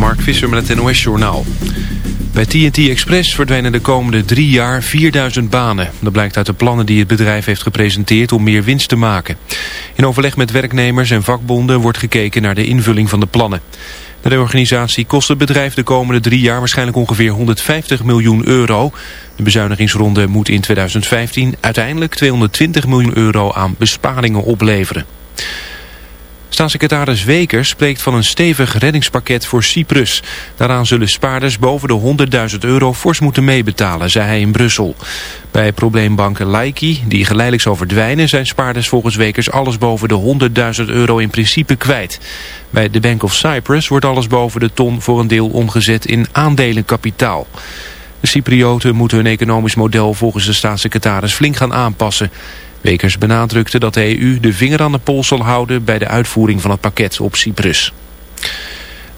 Mark Visser met het NOS-journaal. Bij TNT Express verdwijnen de komende drie jaar 4000 banen. Dat blijkt uit de plannen die het bedrijf heeft gepresenteerd om meer winst te maken. In overleg met werknemers en vakbonden wordt gekeken naar de invulling van de plannen. De organisatie kost het bedrijf de komende drie jaar waarschijnlijk ongeveer 150 miljoen euro. De bezuinigingsronde moet in 2015 uiteindelijk 220 miljoen euro aan besparingen opleveren. Staatssecretaris Wekers spreekt van een stevig reddingspakket voor Cyprus. Daaraan zullen spaarders boven de 100.000 euro fors moeten meebetalen, zei hij in Brussel. Bij probleembanken Laiki, die geleidelijk zal verdwijnen... zijn spaarders volgens Wekers alles boven de 100.000 euro in principe kwijt. Bij de Bank of Cyprus wordt alles boven de ton voor een deel omgezet in aandelenkapitaal. De Cyprioten moeten hun economisch model volgens de staatssecretaris flink gaan aanpassen... Wekers benadrukte dat de EU de vinger aan de pols zal houden bij de uitvoering van het pakket op Cyprus.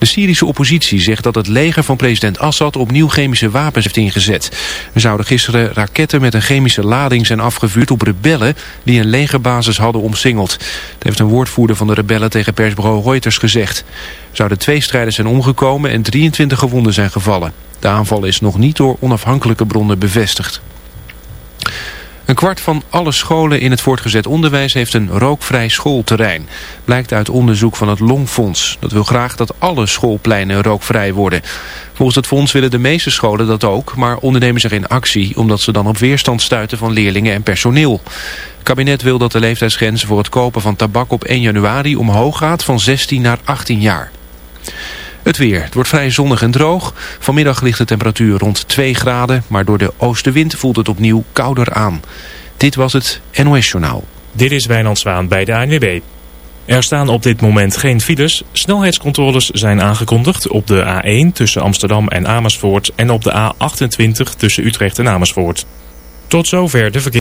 De Syrische oppositie zegt dat het leger van president Assad opnieuw chemische wapens heeft ingezet. Er zouden gisteren raketten met een chemische lading zijn afgevuurd op rebellen die een legerbasis hadden omsingeld. Dat heeft een woordvoerder van de rebellen tegen persbureau Reuters gezegd. Er zouden twee strijders zijn omgekomen en 23 gewonden zijn gevallen. De aanval is nog niet door onafhankelijke bronnen bevestigd. Een kwart van alle scholen in het voortgezet onderwijs heeft een rookvrij schoolterrein. Blijkt uit onderzoek van het Longfonds. Dat wil graag dat alle schoolpleinen rookvrij worden. Volgens het fonds willen de meeste scholen dat ook, maar ondernemen zich in actie omdat ze dan op weerstand stuiten van leerlingen en personeel. Het kabinet wil dat de leeftijdsgrens voor het kopen van tabak op 1 januari omhoog gaat van 16 naar 18 jaar. Het weer. Het wordt vrij zonnig en droog. Vanmiddag ligt de temperatuur rond 2 graden, maar door de oostenwind voelt het opnieuw kouder aan. Dit was het NOS Journaal. Dit is Wijnand Zwaan bij de ANWB. Er staan op dit moment geen files. Snelheidscontroles zijn aangekondigd op de A1 tussen Amsterdam en Amersfoort en op de A28 tussen Utrecht en Amersfoort. Tot zover de verkeer.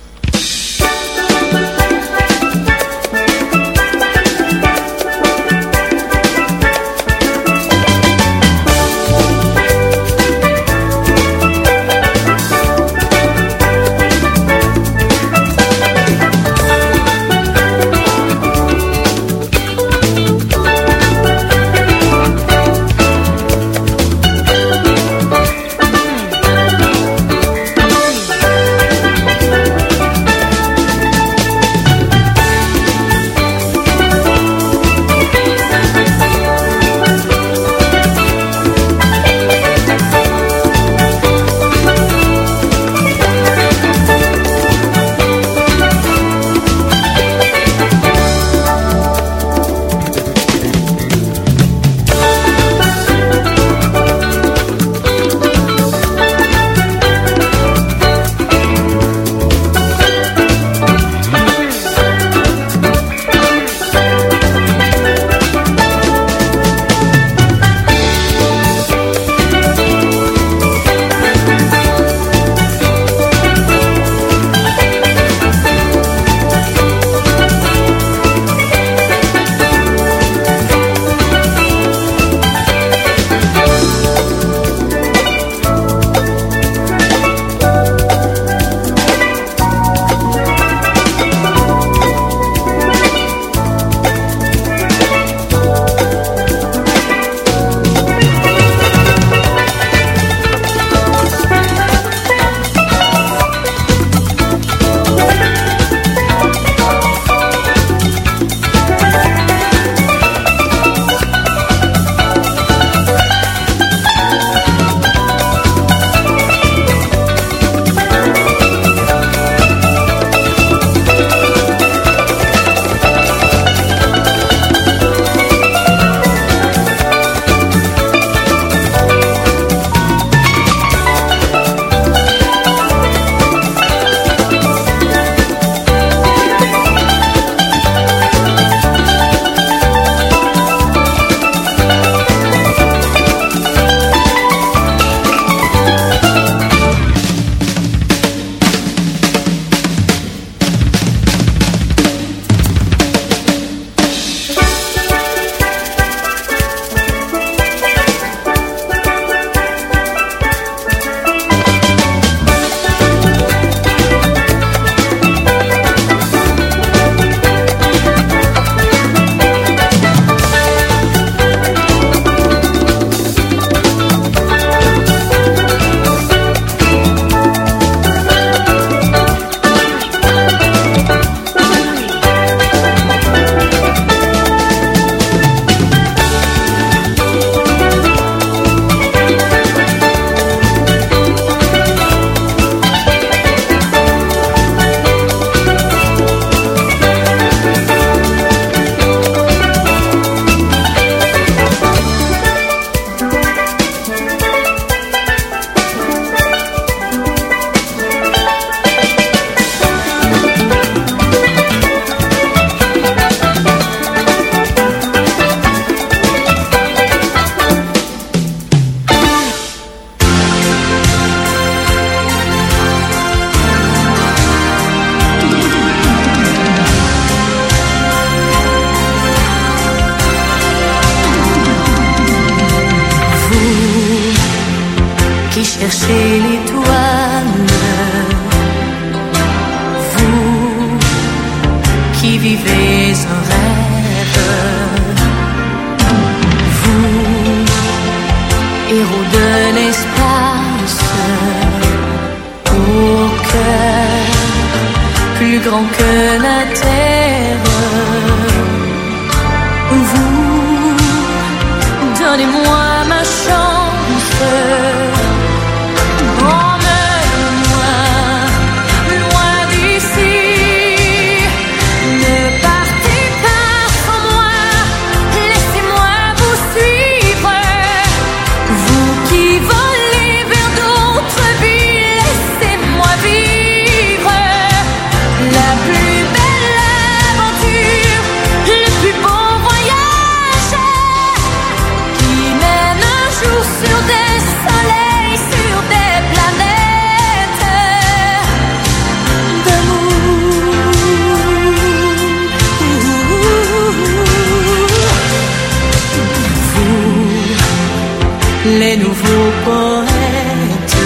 Les nouveaux poètes,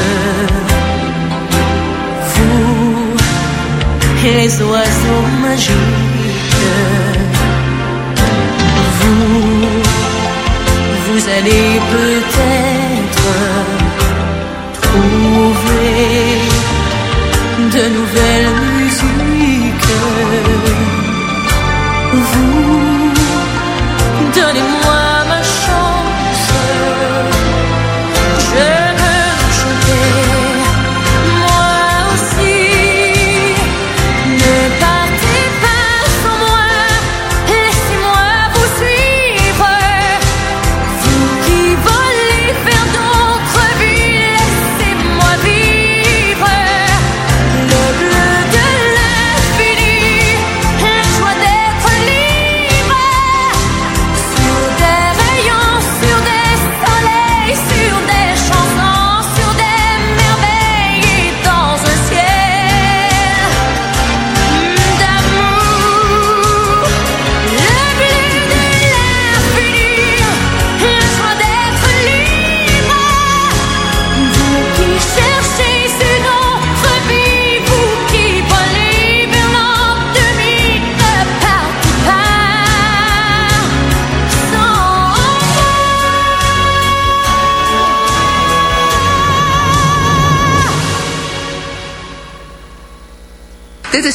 vous, les oiseaux magiques, vous, vous allez peut-être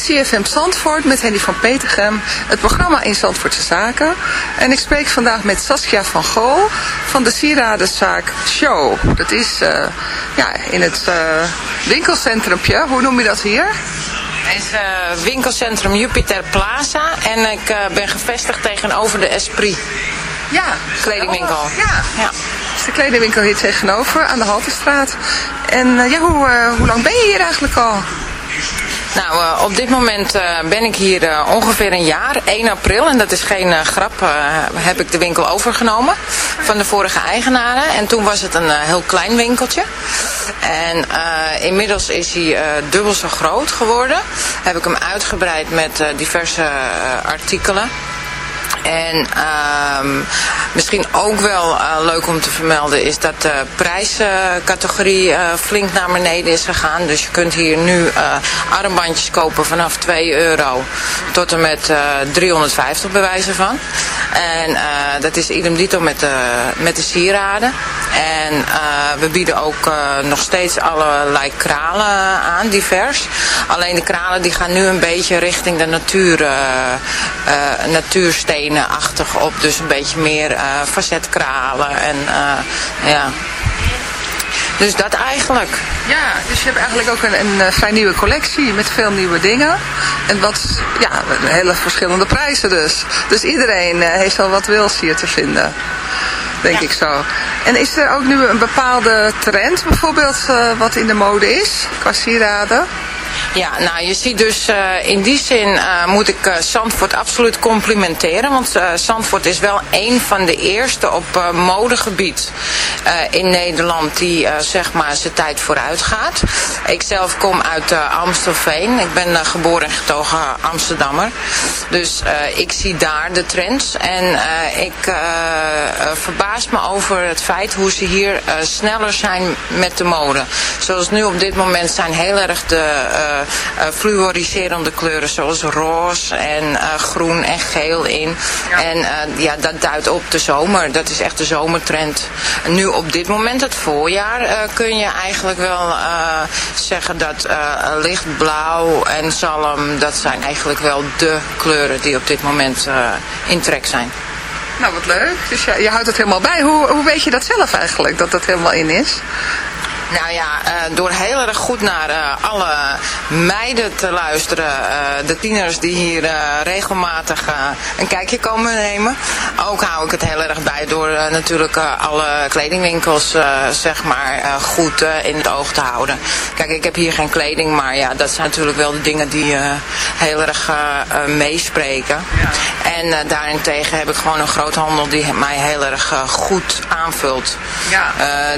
is CFM Zandvoort met Henny van Petergem, het programma in Zandvoortse Zaken. En ik spreek vandaag met Saskia van Gool van de sieradenzaak Show. Dat is eh, ja, in het uh, winkelcentrumpje, hoe noem je dat hier? Het is eh, winkelcentrum Jupiter Plaza en ik eh, ben gevestigd tegenover de Esprit Ja. kledingwinkel. Oh, ja. Ja. De kledingwinkel hier tegenover aan de Haltestraat. En eh, ja, hoe, eh, hoe lang ben je hier eigenlijk al? Nou, eh, op dit moment eh, ben ik hier eh, ongeveer een jaar, 1 april, en dat is geen grap, heb ik de winkel overgenomen van de vorige eigenaren. En toen was het een heel klein winkeltje. En inmiddels is hij dubbel zo groot geworden. Heb ik hem uitgebreid met diverse artikelen. En ehm, misschien ook wel eh, leuk om te vermelden is dat de prijscategorie eh, flink naar beneden is gegaan. Dus je kunt hier nu eh, armbandjes kopen vanaf 2 euro tot en met eh 350 bij wijze van. En dat is idem dito met de, met de sieraden. En we bieden ook nog steeds allerlei kralen aan, divers. Alleen de kralen die gaan nu een beetje richting de natuur, eh, eh, natuurstenen-achtig op. Dus een beetje meer eh facetkralen en eh, ja... Dus dat eigenlijk. Ja, dus je hebt eigenlijk ook een, een eh, vrij nieuwe collectie met veel nieuwe dingen. En wat, ja, hele verschillende prijzen dus. Dus iedereen eh, heeft wel wat wils hier te vinden. Denk ik zo. En is er ook nu een bepaalde trend bijvoorbeeld eh, wat in de mode is qua sieraden? Ja, nou je ziet dus eh, in die zin eh, moet ik Zandvoort absoluut complimenteren. Want Zandvoort is wel een van de eerste op modegebied. in Nederland die zeg maar zijn tijd vooruit gaat. Ik zelf kom uit uh, Amstelveen. Ik ben geboren en getogen Amsterdammer. Dus ik zie daar de trends. En ik verbaas me over het feit hoe ze hier sneller zijn met de mode. Zoals nu op dit moment zijn heel erg de fluoriserende kleuren zoals roze en eh, groen en geel in. En eh, ja, dat duidt op de zomer. Dat is echt de zomertrend. En nu op dit moment, het voorjaar, eh, kun je eigenlijk wel eh, zeggen dat eh, lichtblauw en zalm, dat zijn eigenlijk wel de kleuren die op dit moment eh, in trek zijn. Nou, wat leuk. Dus ja, je houdt het helemaal bij. Hoe, hoe weet je dat zelf eigenlijk, dat dat helemaal in is? Nou ja, eh, door heel erg goed naar eh, alle meiden te luisteren. eh, de tieners die hier regelmatig een kijkje komen nemen. Ook hou ik het heel erg bij door natuurlijk alle kledingwinkels zeg maar goed in het oog te houden. Kijk, ik heb hier geen kleding, maar ja, dat zijn natuurlijk wel de dingen die heel erg meespreken. En daarentegen heb ik gewoon een groothandel die mij heel erg goed aanvult. Ja.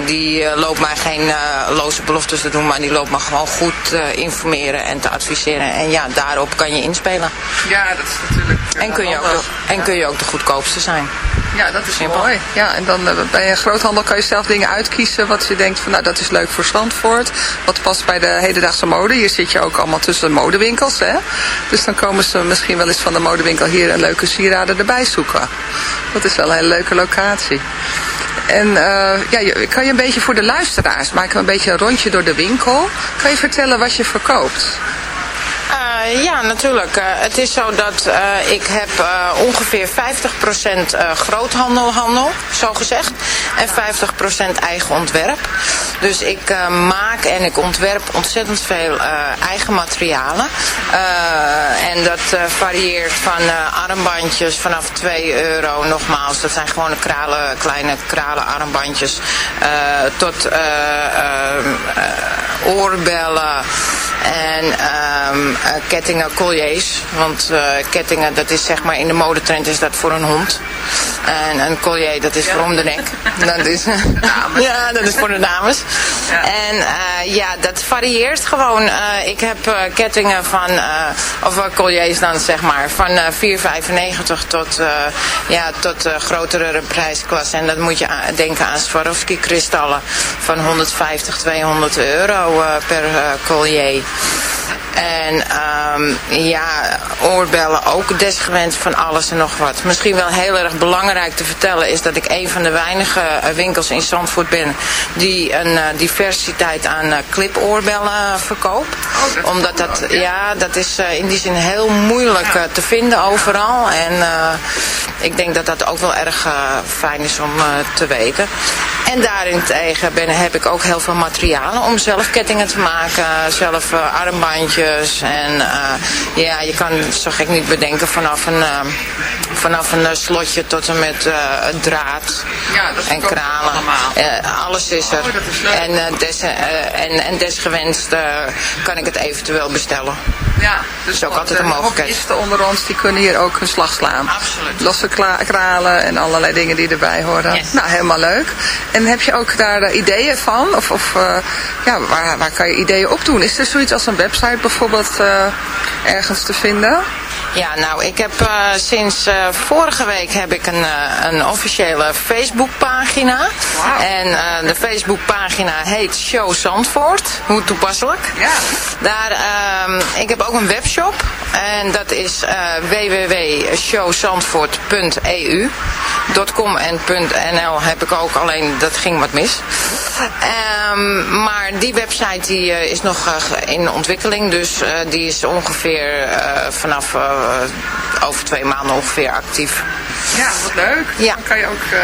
Die loopt mij geen loze beloftes te doen, maar die loopt me gewoon goed eh, informeren en te adviseren. En ja, daarop kan je inspelen. Ja, dat is natuurlijk... eh, En kun je ook de, en kun je ook de goedkoopste zijn. Ja, dat is Simpel. mooi. Ja, en dan eh, bij een groothandel kan je zelf dingen uitkiezen wat je denkt van nou dat is leuk voor Zandvoort. Wat past bij de hedendaagse mode. Hier zit je ook allemaal tussen de modewinkels. Hè? Dus dan komen ze misschien wel eens van de modewinkel hier een leuke sieraden erbij zoeken. Dat is wel een hele leuke locatie. En eh, ja, kan je een beetje voor de luisteraars, maken een beetje een rondje door de winkel. Kan je vertellen wat je verkoopt? Eh, ja, natuurlijk. Eh, het is zo dat ik heb ongeveer 50% eh groothandelhandel, zo gezegd. En 50% eigen ontwerp. Dus ik eh, maak en ik ontwerp ontzettend veel eh, eigen materialen. Eh, en dat varieert van armbandjes vanaf 2 euro, nogmaals. Dat zijn gewoon kralen, kleine kralen armbandjes. tot oorbellen en ehm, eh, kettingen, colliers. Want eh, kettingen, dat is zeg maar in de modetrend is dat voor een hond. En een collier, dat is voor om de nek. Dat is, ja, dat is voor de dames. En eh, ja, dat varieert gewoon. Ik heb kettingen van, of colliers dan zeg maar, van eh 4,95 tot, ja, tot grotere prijsklasse. En dan moet je denken aan Swarovski kristallen van 150, 200 euro per collier. En ehm, ja, oorbellen ook desgewend van alles en nog wat. Misschien wel heel erg belangrijk te vertellen is dat ik een van de weinige eh, winkels in Zandvoort ben die een eh, diversiteit aan eh, clipoorbellen verkoopt. Omdat dat, ja, dat is in die zin heel moeilijk te vinden overal. En ik denk dat dat ook wel erg fijn is om te weten. En daarentegen ben, heb ik ook heel veel materialen om zelf kettingen te maken, zelf armbandjes. En eh, ja, je kan zo gek niet bedenken vanaf een, eh, vanaf een eh, slotje tot en met eh, draad en kralen. Eh, alles is er. En, eh, des, eh, en, en desgewenst eh, kan ik het eventueel bestellen. Ja, dus is ook altijd een de mogelijkheid. hobbyisten onder ons die kunnen hier ook hun slag slaan. Absoluut. Losse kralen en allerlei dingen die erbij horen. Nou, helemaal leuk. En heb je ook daar eh, ideeën van? Of, of eh, ja, waar, waar kan je ideeën op doen? Is er zoiets als een website bijvoorbeeld eh, ergens te vinden? Ja, nou, ik heb eh, sinds eh, vorige week heb ik een, een officiële Facebookpagina. En eh, de Facebookpagina heet Show Zandvoort. Hoe toepasselijk. Ja. Daar, ehm, ik heb ook een webshop. En dat is www.showzandvoort.eu. .com en .nl heb ik ook, alleen dat ging wat mis. Ehm, maar die website die, eh, is nog eh, in ontwikkeling, dus eh, die is ongeveer vanaf over twee maanden ongeveer actief. Ja, wat leuk. Ja. Dan kan je ook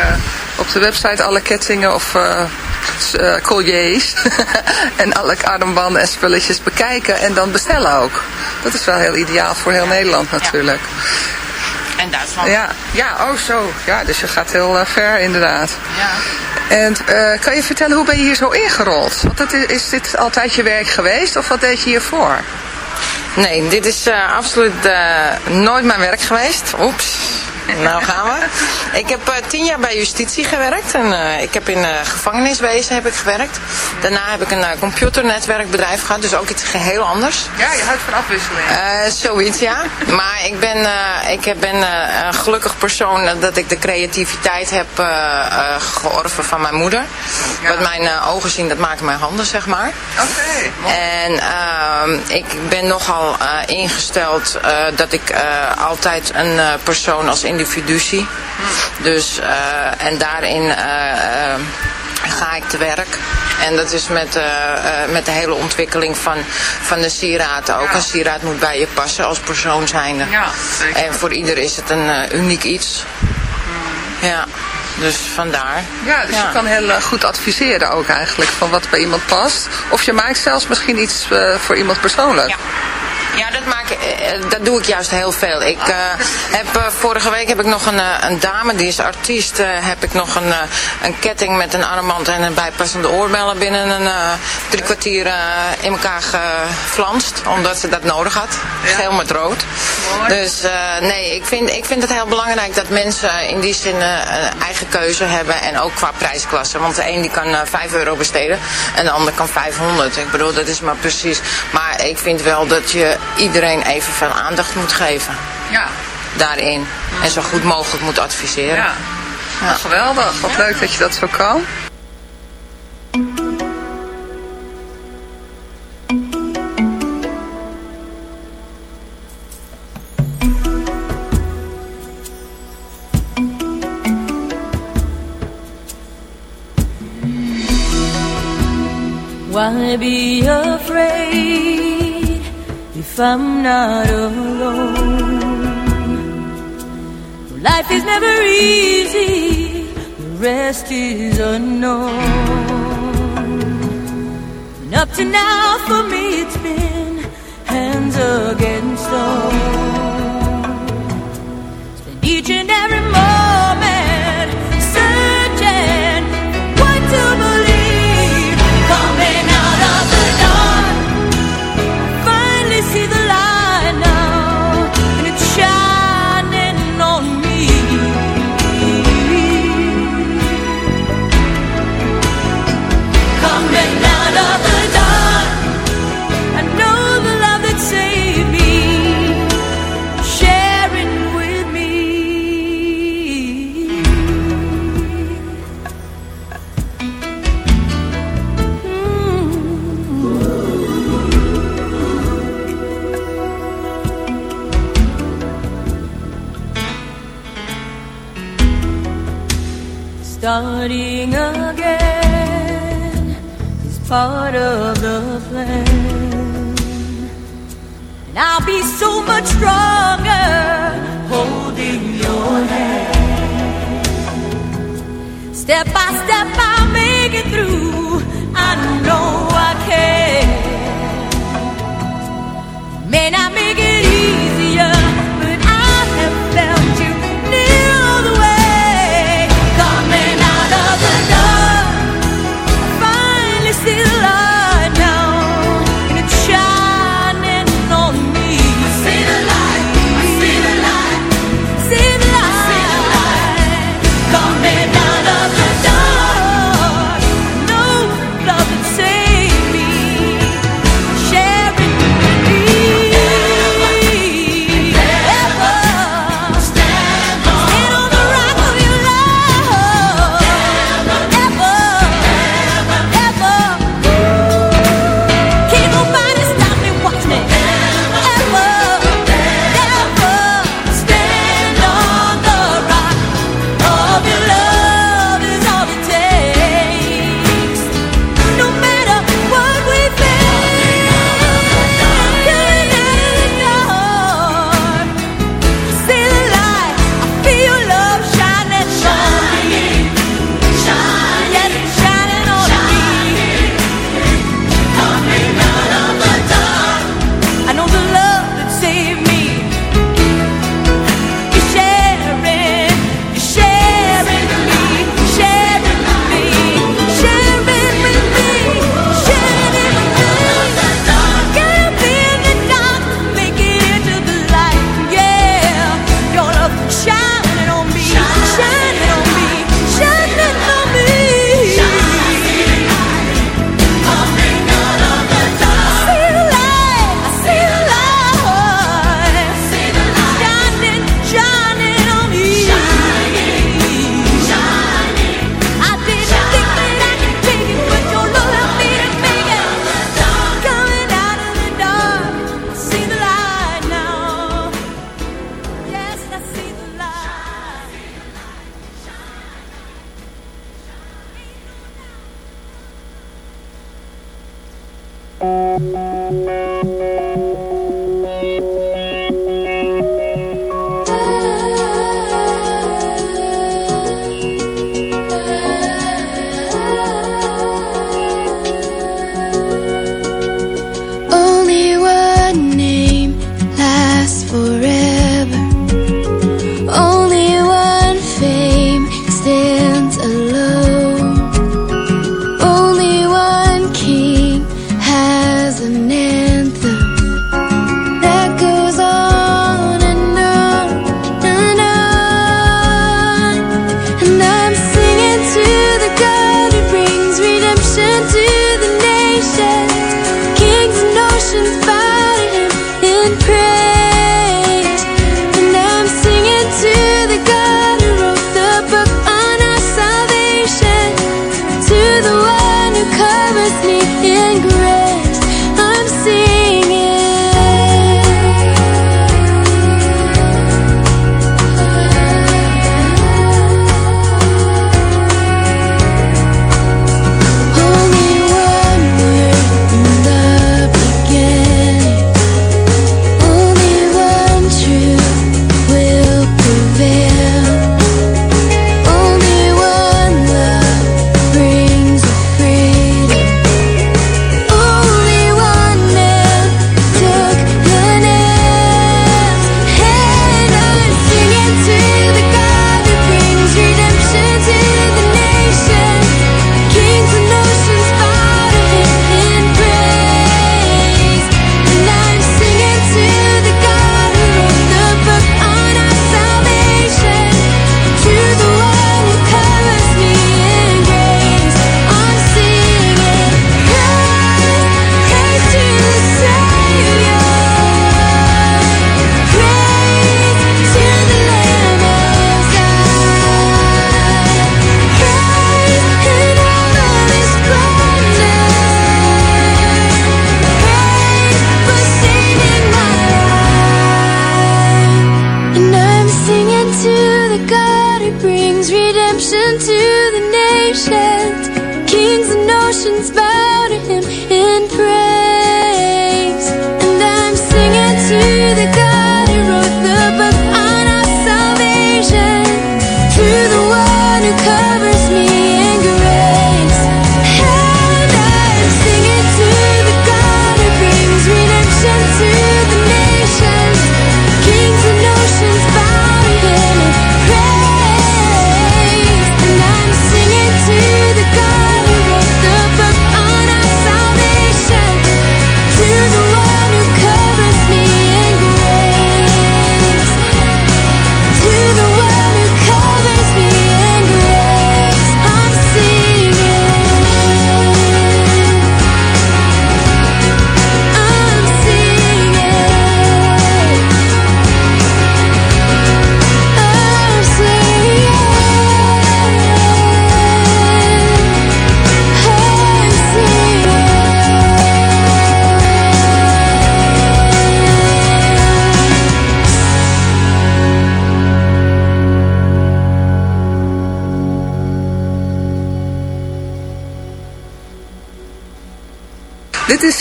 op de website alle kettingen of colliers en alle armbanden en spulletjes bekijken en dan bestellen ook. Dat is wel heel ideaal voor heel Nederland natuurlijk. En Duitsland. Ja, ja, oh zo. Ja, dus je gaat heel eh, ver inderdaad. Ja. En eh, kan je vertellen hoe ben je hier zo ingerold? Want dat is, is dit altijd je werk geweest of wat deed je hiervoor? Nee, dit is eh, absoluut eh, nooit mijn werk geweest. Oeps. Nou gaan we. Ik heb eh, tien jaar bij justitie gewerkt. En, eh, ik heb in eh, gevangeniswezen heb ik gewerkt. Daarna heb ik een computernetwerkbedrijf gehad. Dus ook iets geheel anders. Ja, je houdt van afwisseling. Zoiets, ja. Maar ik ben, ik ben een gelukkig persoon dat ik de creativiteit heb georven van mijn moeder. Wat mijn ogen zien, dat maken mijn handen, zeg maar. Oké. En ehm, ik ben nogal ingesteld dat ik altijd een persoon als individu zie. Dus, eh, en daarin eh, eh, ga ik te werk. En dat is met, met de hele ontwikkeling van, van de sieraad ook. Een sieraad moet bij je passen als persoon zijnde. Ja, zeker. En voor ieder is het een uniek iets. Ja, dus vandaar. Ja, dus je kan heel goed adviseren ook eigenlijk van wat bij iemand past. Of je maakt zelfs misschien iets voor iemand persoonlijk. Ja. Ja, dat, ik- eh, dat doe ik juist heel veel. Ik eh, heb, eh, vorige week heb ik nog een, eh, een dame, die is artiest, eh, heb ik nog een, eh, een ketting met een armband en een bijpassende oorbellen binnen een eh, drie kwartier eh, in elkaar geflanst. Omdat ze dat nodig had. Geel met rood. Dus eh, nee, ik vind, ik vind het heel belangrijk dat mensen in die zin eh, een eigen keuze hebben. En ook qua prijsklasse. Want de een die kan eh 5 euro besteden en de ander kan 500. Ik bedoel, dat is maar precies. Maar ik vind wel dat je iedereen evenveel aandacht moet geven. Ja. Daarin. En zo goed mogelijk moet adviseren. Ja. Nou, geweldig. Wat leuk dat je dat zo kan. Why be afraid I'm not alone? Life is never easy, the rest is unknown. And up to now, for me, it's been hands against stone. Starting again is part of the plan. And I'll be so much stronger holding your hand. Step by step, I'll make it through. In praise.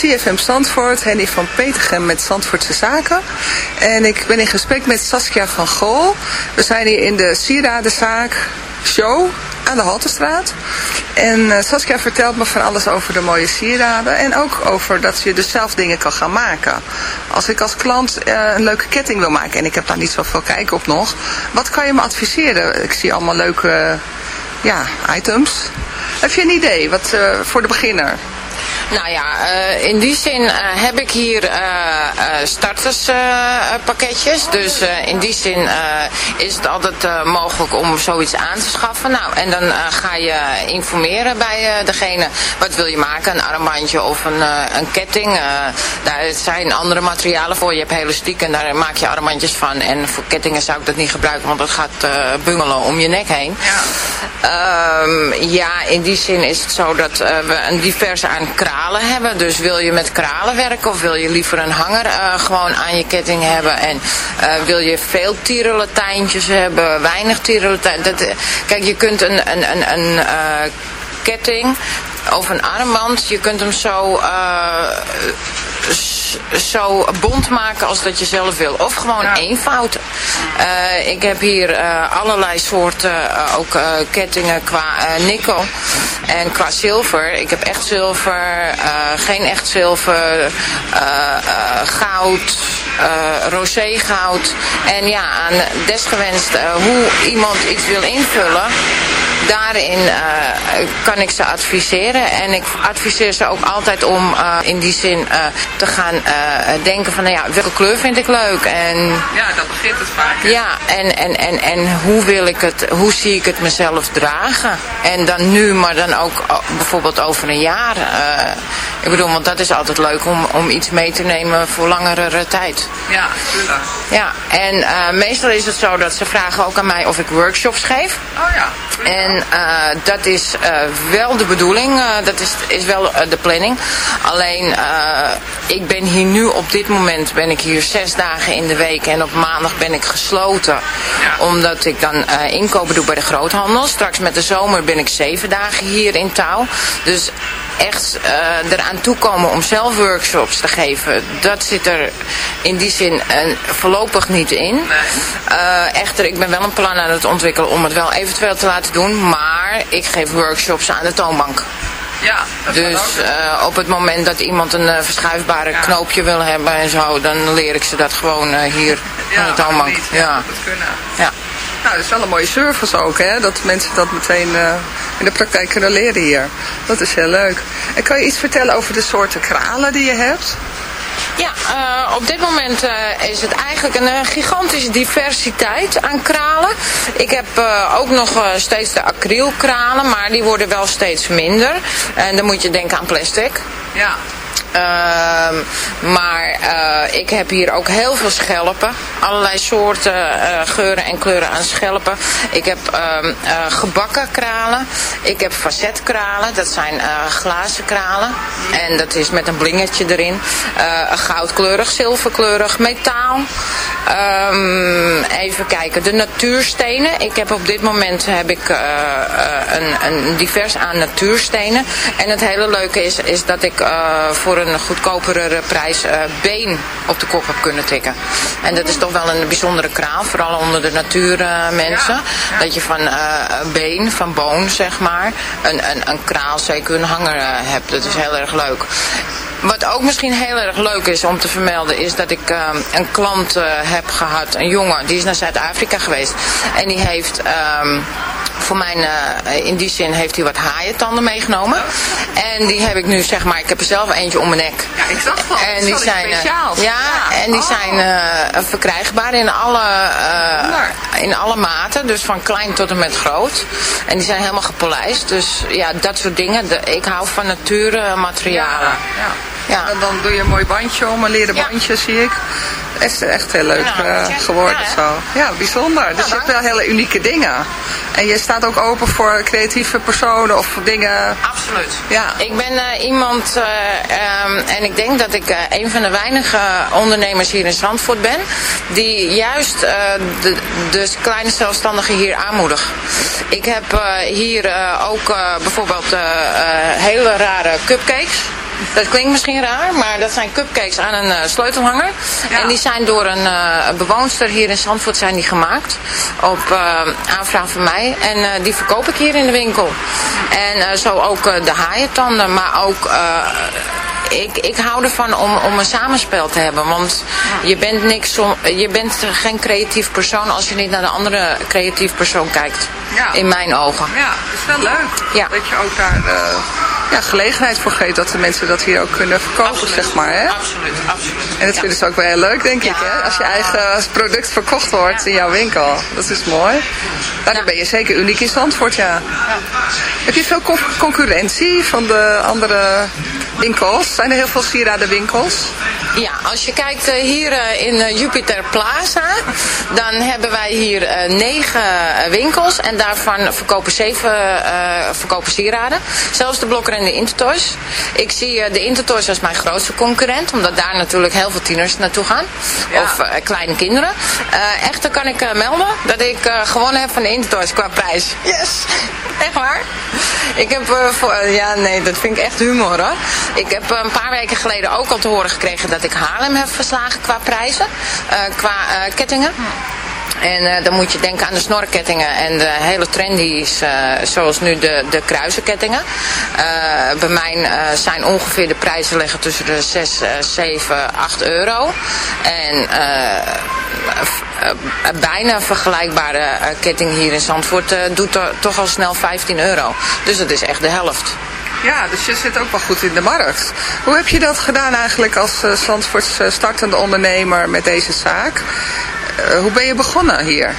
CFM Zandvoort, Henny van Petergem met Zandvoortse Zaken. En ik ben in gesprek met Saskia van Gool. We zijn hier in de Sieradenzaak Show aan de Haltestraat. En eh, Saskia vertelt me van alles over de mooie sieraden. En ook over dat je dus zelf dingen kan gaan maken. Als ik als klant eh, een leuke ketting wil maken en ik heb daar niet zoveel kijk op nog. Wat kan je me adviseren? Ik zie allemaal leuke ja, items. Heb je een idee wat, eh, voor de beginner? Nou ja, eh, in die zin eh, heb ik hier eh, starterspakketjes. dus in die zin is het altijd mogelijk om zoiets aan te schaffen. Nou, en dan ga je informeren bij degene. Wat wil je maken? Een armbandje of een, een ketting? daar zijn andere materialen voor. Je hebt elastiek en daar maak je armbandjes van. En voor kettingen zou ik dat niet gebruiken, want dat gaat bungelen om je nek heen. Ehm, ja, in die zin is het zo dat we een diverse aan hebben. Dus wil je met kralen werken of wil je liever een hanger eh, gewoon aan je ketting hebben? En eh, wil je veel tierenlatijntjes hebben, weinig tierenlatijn? Dat, eh, kijk, je kunt een, een, een, een ketting of een armband. Je kunt hem zo, eh, zo bont maken als dat je zelf wil. Of gewoon eenvoud. Eh, ik heb hier eh, allerlei soorten, ook kettingen qua nikkel. En qua zilver, ik heb echt zilver, geen echt zilver, goud, rosé goud. En ja, aan desgewenst hoe iemand iets wil invullen, daarin eh, kan ik ze adviseren. En ik adviseer ze ook altijd om eh, in die zin eh, te gaan denken van, nou ja, welke kleur vind ik leuk? En Ja, dat begint het vaak. ja, en, en, en, en hoe wil ik het, hoe zie ik het mezelf dragen? En dan nu, maar dan ook bijvoorbeeld over een jaar. ik bedoel, want dat is altijd leuk om, om iets mee te nemen voor langere tijd. Ja, tuurlijk. Ja, en meestal is het zo dat ze vragen ook aan mij of ik workshops geef. Oh ja. En eh, dat is eh, wel de bedoeling, eh, dat is, is wel de planning. Alleen, ik ben hier nu op dit moment, ben ik hier zes dagen in de week en op maandag ben ik gesloten. Omdat ik dan inkopen doe bij de groothandel. Straks met de zomer ben ik zeven dagen hier in touw. Dus echt eh, eraan toekomen om zelf workshops te geven, dat zit er in die zin eh, voorlopig niet in. Eh, echter, ik ben wel een plan aan het ontwikkelen om het wel eventueel te laten doen, maar ik geef workshops aan de toonbank. Ja, Dus eh, op het moment dat iemand een verschuifbare knoopje wil hebben en zo, dan leer ik ze dat gewoon eh, hier Ja, aan de toonbank. Ja, Ja. dat kunnen. Ja. Nou, dat is wel een mooie service ook, hè? Dat mensen dat meteen eh, in de praktijk kunnen leren hier. Dat is heel leuk. En kan je iets vertellen over de soorten kralen die je hebt? Ja, eh, op dit moment eh, is het eigenlijk een eh, gigantische diversiteit aan kralen. Ik heb ook nog steeds de acrylkralen, maar die worden wel steeds minder. En dan moet je denken aan plastic. Ja. Ehm, maar eh, ik heb hier ook heel veel schelpen. Allerlei soorten eh, geuren en kleuren aan schelpen. Ik heb ehm, eh, gebakken kralen. Ik heb facetkralen. Dat zijn glazen kralen. En dat is met een blingetje erin. Goudkleurig, zilverkleurig, metaal. Ehm, even kijken. De natuurstenen. Ik heb op dit moment heb ik, een, een divers aan natuurstenen. En het hele leuke is, is dat ik voor een goedkopere prijs eh, been op de kop heb kunnen tikken. En dat is toch wel een bijzondere kraal, vooral onder de natuurmensen. Dat je van eh, een been, van boon zeg maar, een, een, een kraal, zeker een hanger eh, hebt. Dat is heel erg leuk. Wat ook misschien heel erg leuk is om te vermelden is dat ik eh, een klant eh, heb gehad, een jongen, die is naar Zuid-Afrika geweest. En die heeft ehm, voor mijn, eh, in die zin heeft hij wat haaientanden meegenomen. En die heb ik nu zeg maar, ik heb er zelf eentje om mijn nek. Ja, ik zag dat. En die is zijn, eh, speciaals. ja, en die Oh. zijn eh, verkrijgbaar in alle, in alle maten. Dus van klein tot en met groot. En die zijn helemaal gepolijst. Dus ja, dat soort dingen. De- ik hou van natuurmaterialen. Ja. Ja. En dan doe je een mooi bandje om, een leren bandje zie ik. Echt, echt heel leuk ja. geworden zo. Ja, bijzonder. dus je hebt wel hele unieke dingen. En je staat ook open voor creatieve personen of voor dingen. Absoluut. Ja. Ik ben eh, iemand, eh, ehm, en ik denk dat ik eh, een van de weinige ondernemers hier in Zandvoort ben, die juist de, de kleine zelfstandigen hier aanmoedig. Ik heb hier ook bijvoorbeeld hele rare cupcakes. Dat klinkt misschien raar, maar dat zijn cupcakes aan een eh, sleutelhanger. En die zijn door een eh, bewoonster hier in Zandvoort zijn die gemaakt. Op eh, aanvraag van mij. En die verkoop ik hier in de winkel. En zo ook de haaientanden, maar ook... ik, ik hou ervan om, om een samenspel te hebben. Want je bent, niks om, je bent geen creatief persoon als je niet naar de andere creatief persoon kijkt. Ja. In mijn ogen. Ja, het is wel leuk. Ja. Dat je ook daar eh, ja, gelegenheid voor geeft dat de mensen dat hier ook kunnen verkopen, zeg maar. Hè? Absoluut, absoluut. En dat vinden ze ook wel heel leuk, denk ik, hè? Als je eigen product verkocht wordt in jouw winkel. Dat is mooi. Nou, dan ben je zeker uniek in Zandvoort, ja. Heb je veel con- concurrentie van de andere winkels? Zijn er heel veel sieradenwinkels? Ja, als je kijkt eh, hier eh, in eh, Jupiter Plaza, dan hebben wij hier negen winkels en daarvan verkopen zeven verkopen sieraden. Zelfs de Blokker en de Intertoys. Ik zie de Intertoys als mijn grootste concurrent, omdat daar natuurlijk heel veel tieners naartoe gaan. Of kleine kinderen. Echter kan ik melden dat ik gewonnen heb van de Intertoys qua prijs. Yes! Echt waar? Ik heb voor, ja nee, dat vind ik echt humor hoor. Ik heb een paar weken geleden ook al te horen gekregen dat ik Haarlem heb verslagen qua prijzen, eh, qua eh, kettingen. En eh, dan moet je denken aan de snorkettingen en de hele trendies, eh, zoals nu de, de kruisenkettingen. Bij mij zijn ongeveer de prijzen liggen tussen de 6, eh, 7, 8 euro. En eh, bijna vergelijkbare ketting hier in Zandvoort doet er toch al snel 15 euro. Dus dat is echt de helft. Ja, dus je zit ook wel goed in de markt. Hoe heb je dat gedaan eigenlijk als uh, startende ondernemer met deze zaak? Eh, hoe ben je begonnen hier?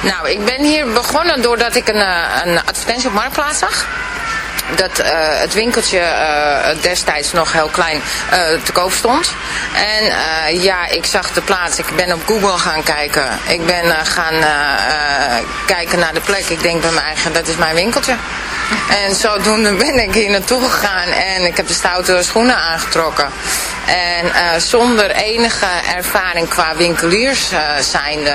Nou, ik ben hier begonnen doordat ik een, een advertentie op Marktplaats zag. Dat eh, het winkeltje eh, destijds nog heel klein eh, te koop stond. En ja, ik zag de plaats. Ik ben op Google gaan kijken. Ik ben gaan kijken naar de plek. Ik denk bij mijn eigen, dat is mijn winkeltje. En zodoende ben ik hier naartoe gegaan en ik heb de stoute schoenen aangetrokken. En zonder enige ervaring qua winkeliers eh, zijnde,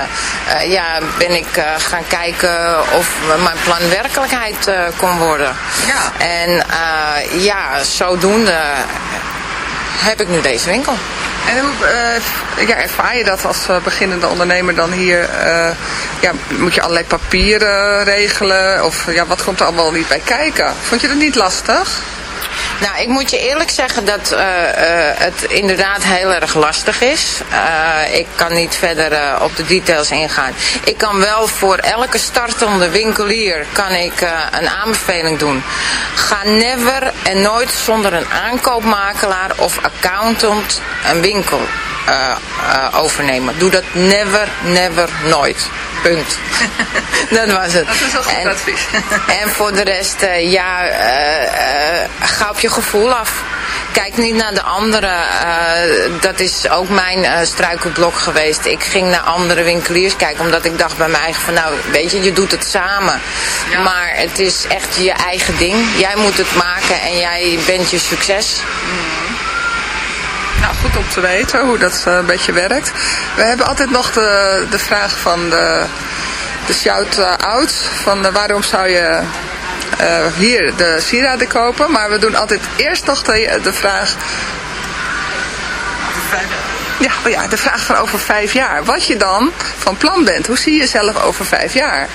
ja, ben ik gaan kijken of mijn plan werkelijkheid kon worden. Ja. En eh, ja, zodoende heb ik nu deze winkel. En hoe eh, ja, ervaar je dat als eh, beginnende ondernemer dan hier? ja, moet je allerlei papieren regelen? Of ja, wat komt er allemaal niet bij kijken? Vond je dat niet lastig? Nou, ik moet je eerlijk zeggen dat eh, eh, het inderdaad heel erg lastig is. Eh, ik kan niet verder op de details ingaan. Ik kan wel voor elke startende winkelier kan ik, een aanbeveling doen. Ga never en nooit zonder een aankoopmakelaar of accountant een winkel overnemen. Doe dat never, never, nooit. Punt. dat was het. Dat is wel goed En- advies. en voor de rest, eh, ja, eh, eh, ga op je gevoel af. Kijk niet naar de anderen. eh, dat is ook mijn eh, struikelblok geweest. Ik ging naar andere winkeliers kijken, omdat ik dacht bij mij eigen van, nou, weet je, je doet het samen. Maar het is echt je eigen ding. Jij moet het maken en jij bent je succes. Nou, goed om te weten hoe dat eh, een beetje werkt. We hebben altijd nog de, de vraag van de, de shout-out. Van eh, waarom zou je eh, hier de sieraden kopen? Maar we doen altijd eerst nog de, de vraag... Ja, oh ja, de vraag van over vijf jaar. Wat je dan van plan bent. Hoe zie je jezelf over vijf jaar?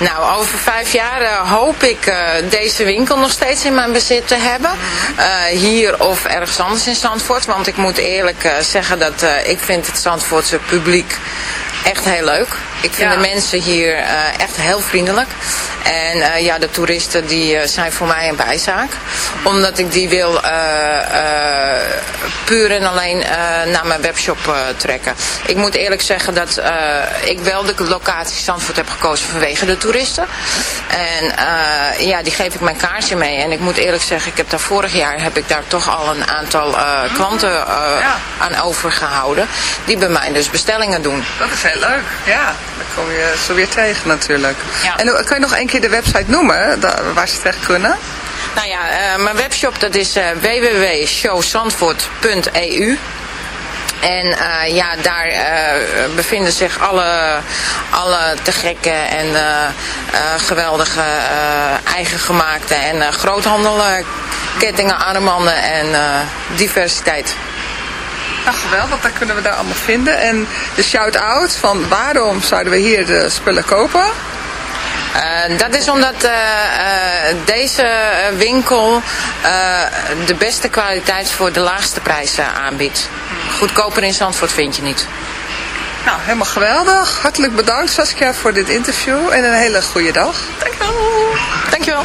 Nou, over vijf jaar eh, hoop ik eh, deze winkel nog steeds in mijn bezit te hebben. Eh, hier of ergens anders in Zandvoort. Want ik moet eerlijk zeggen dat ik vind het Zandvoortse publiek echt heel leuk. Ik vind Ja. de mensen hier eh, echt heel vriendelijk. En eh, ja, de toeristen die eh, zijn voor mij een bijzaak. Omdat ik die wil puur en alleen naar mijn webshop trekken. Ik moet eerlijk zeggen dat ik wel de locatie Zandvoort heb gekozen vanwege de toeristen. En ja, die geef ik mijn kaartje mee. En ik moet eerlijk zeggen, ik heb daar vorig jaar heb ik daar toch al een aantal klanten aan overgehouden. Die bij mij dus bestellingen doen. Dat is heel leuk. Ja, dan kom je zo weer tegen natuurlijk. En hoe- kan je nog één keer de website noemen waar ze terecht kunnen? Nou ja, eh, mijn webshop dat is eh www.showzandvoort.eu. En eh, ja, daar eh, bevinden zich alle, alle te gekke en eh, eh, geweldige eh, eigen gemaakte en eh groothandel eh, kettingen, armbanden en eh, diversiteit. Nou, geweldig, dat kunnen we daar allemaal vinden. En de shout-out van waarom zouden we hier de spullen kopen? Eh, dat is omdat eh, eh, deze eh, winkel eh, de beste kwaliteit voor de laagste prijzen aanbiedt. Goedkoper in Zandvoort vind je niet. Nou, helemaal geweldig. Hartelijk bedankt Saskia voor dit interview en een hele goede dag. Dankjewel. Dankjewel.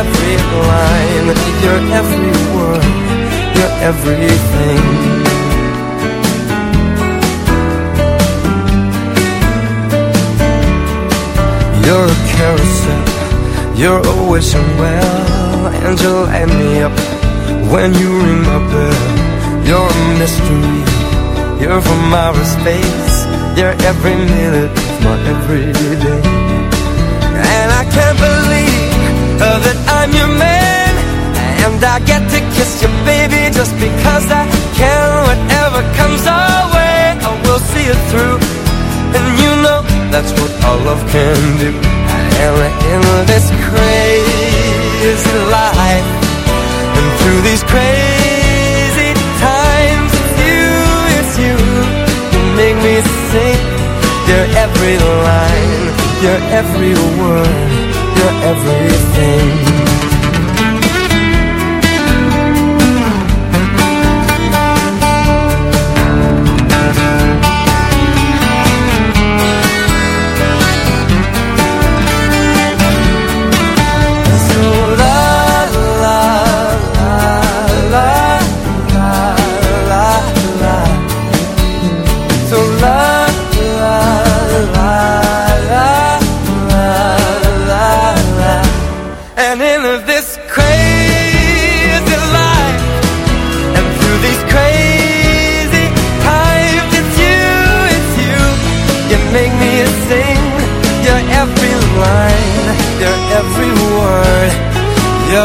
every line, your every word, your everything. You're a carousel, you're a wishing well, and you light me up when you ring my bell. You're a mystery, you're from outer space, you're every minute of my everyday. And I can't believe I'm your man, and I get to kiss you, baby, just because I can. Whatever comes our way, I will see it through, and you know that's what our love can do. And in this crazy life, and through these crazy times, it's you, it's you. You make me sing your every line, your every word, your everything.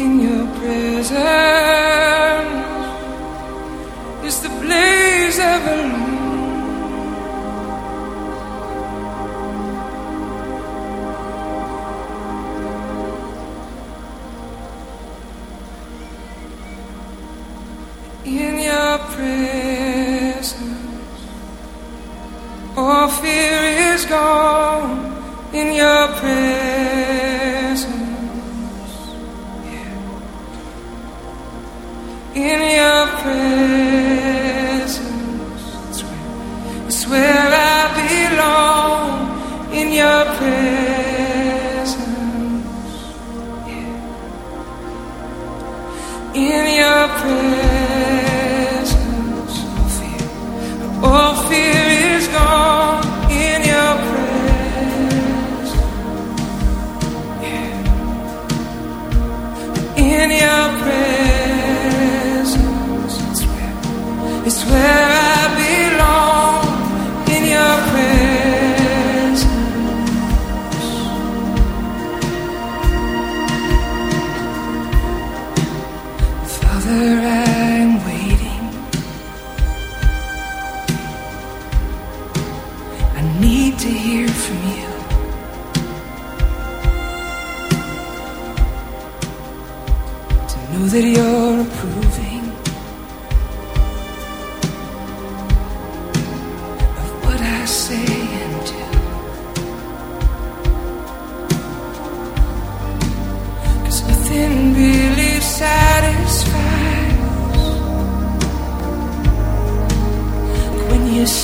in your presence. Is the place of a